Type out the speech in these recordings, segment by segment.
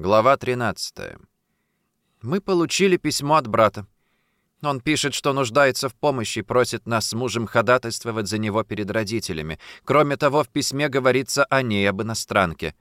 Глава 13. Мы получили письмо от брата. Он пишет, что нуждается в помощи и просит нас с мужем ходатайствовать за него перед родителями. Кроме того, в письме говорится о ней, об иностранке.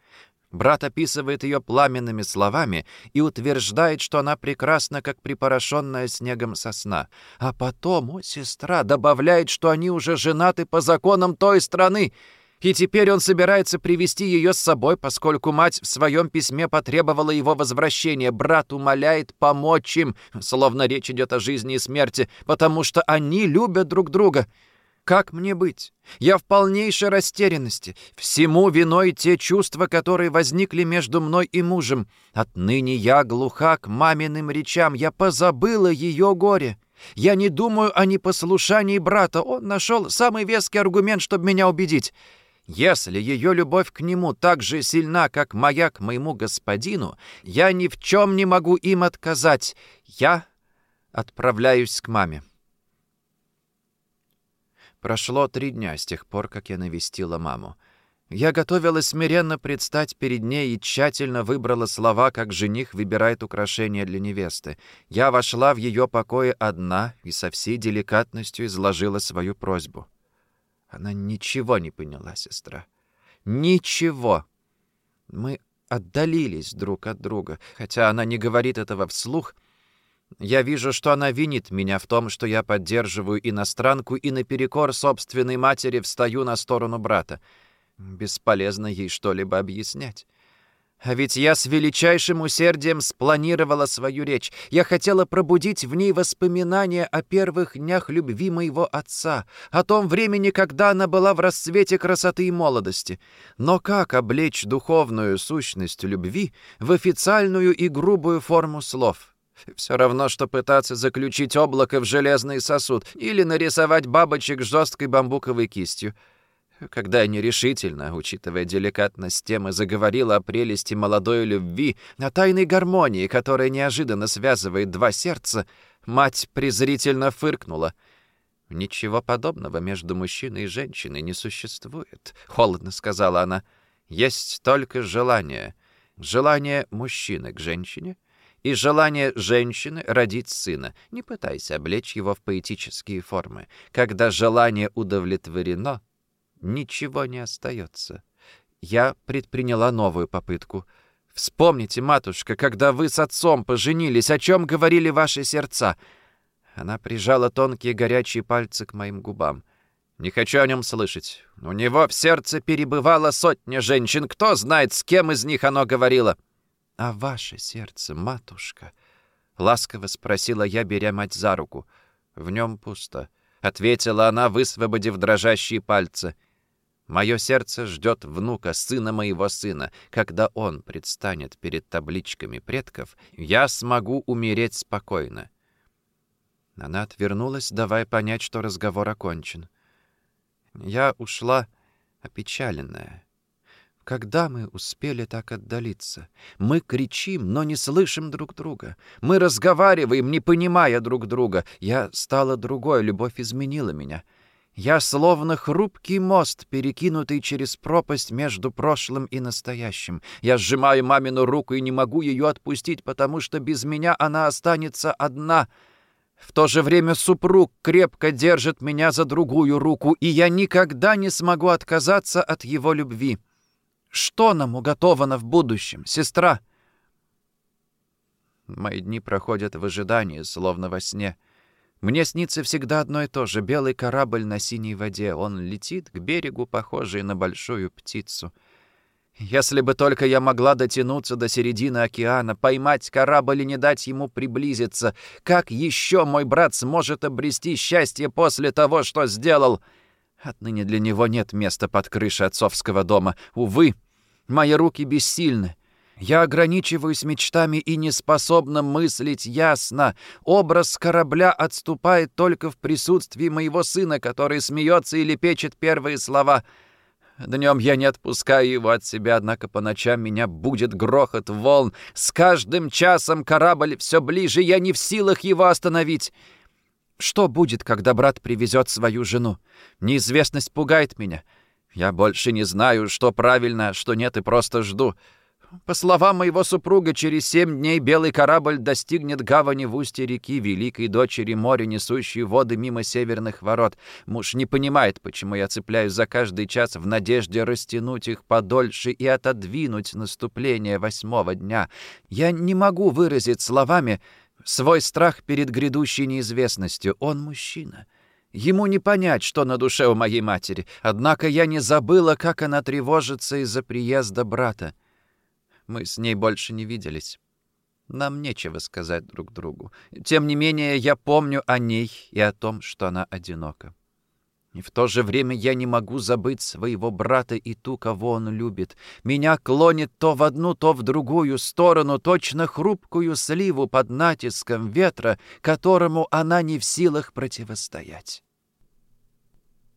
Брат описывает ее пламенными словами и утверждает, что она прекрасна, как припорошенная снегом сосна. А потом, о, сестра, добавляет, что они уже женаты по законам той страны, и теперь он собирается привести ее с собой, поскольку мать в своем письме потребовала его возвращения. Брат умоляет помочь им, словно речь идет о жизни и смерти, потому что они любят друг друга. Как мне быть? Я в полнейшей растерянности. Всему виной те чувства, которые возникли между мной и мужем. Отныне я глуха к маминым речам. Я позабыла ее горе. Я не думаю о непослушании брата. Он нашел самый веский аргумент, чтобы меня убедить. Если ее любовь к нему так же сильна, как моя к моему господину, я ни в чем не могу им отказать. Я отправляюсь к маме. Прошло три дня с тех пор, как я навестила маму. Я готовилась смиренно предстать перед ней и тщательно выбрала слова, как жених выбирает украшения для невесты. Я вошла в ее покое одна и со всей деликатностью изложила свою просьбу. Она ничего не поняла, сестра. Ничего. Мы отдалились друг от друга, хотя она не говорит этого вслух — я вижу, что она винит меня в том, что я поддерживаю иностранку и наперекор собственной матери встаю на сторону брата. Бесполезно ей что-либо объяснять. А ведь я с величайшим усердием спланировала свою речь. Я хотела пробудить в ней воспоминания о первых днях любви моего отца, о том времени, когда она была в расцвете красоты и молодости. Но как облечь духовную сущность любви в официальную и грубую форму слов? Все равно, что пытаться заключить облако в железный сосуд или нарисовать бабочек жесткой бамбуковой кистью. Когда нерешительно, учитывая деликатность темы, заговорила о прелести молодой любви, о тайной гармонии, которая неожиданно связывает два сердца, мать презрительно фыркнула. «Ничего подобного между мужчиной и женщиной не существует», — холодно сказала она. «Есть только желание. Желание мужчины к женщине — и желание женщины родить сына. Не пытайся облечь его в поэтические формы. Когда желание удовлетворено, ничего не остается. Я предприняла новую попытку. «Вспомните, матушка, когда вы с отцом поженились, о чем говорили ваши сердца?» Она прижала тонкие горячие пальцы к моим губам. «Не хочу о нем слышать. У него в сердце перебывала сотня женщин. Кто знает, с кем из них оно говорило?» «А ваше сердце, матушка?» — ласково спросила я, беря мать за руку. «В нем пусто», — ответила она, высвободив дрожащие пальцы. «Мое сердце ждет внука, сына моего сына. Когда он предстанет перед табличками предков, я смогу умереть спокойно». Она отвернулась, давая понять, что разговор окончен. Я ушла опечаленная. Когда мы успели так отдалиться? Мы кричим, но не слышим друг друга. Мы разговариваем, не понимая друг друга. Я стала другой, любовь изменила меня. Я словно хрупкий мост, перекинутый через пропасть между прошлым и настоящим. Я сжимаю мамину руку и не могу ее отпустить, потому что без меня она останется одна. В то же время супруг крепко держит меня за другую руку, и я никогда не смогу отказаться от его любви. Что нам уготовано в будущем, сестра?» Мои дни проходят в ожидании, словно во сне. Мне снится всегда одно и то же. Белый корабль на синей воде. Он летит к берегу, похожий на большую птицу. Если бы только я могла дотянуться до середины океана, поймать корабль и не дать ему приблизиться, как еще мой брат сможет обрести счастье после того, что сделал?» Отныне для него нет места под крышей отцовского дома. Увы, мои руки бессильны. Я ограничиваюсь мечтами и не способна мыслить ясно. Образ корабля отступает только в присутствии моего сына, который смеется и лепечет первые слова. Днем я не отпускаю его от себя, однако по ночам меня будет грохот волн. С каждым часом корабль все ближе, я не в силах его остановить. Что будет, когда брат привезет свою жену? Неизвестность пугает меня. Я больше не знаю, что правильно, а что нет, и просто жду. По словам моего супруга, через семь дней белый корабль достигнет гавани в устье реки, великой дочери моря, несущей воды мимо северных ворот. Муж не понимает, почему я цепляюсь за каждый час в надежде растянуть их подольше и отодвинуть наступление восьмого дня. Я не могу выразить словами свой страх перед грядущей неизвестностью. Он мужчина. Ему не понять, что на душе у моей матери. Однако я не забыла, как она тревожится из-за приезда брата. Мы с ней больше не виделись. Нам нечего сказать друг другу. Тем не менее, я помню о ней и о том, что она одинока. И в то же время я не могу забыть своего брата и ту, кого он любит. Меня клонит то в одну, то в другую сторону, точно хрупкую сливу под натиском ветра, которому она не в силах противостоять.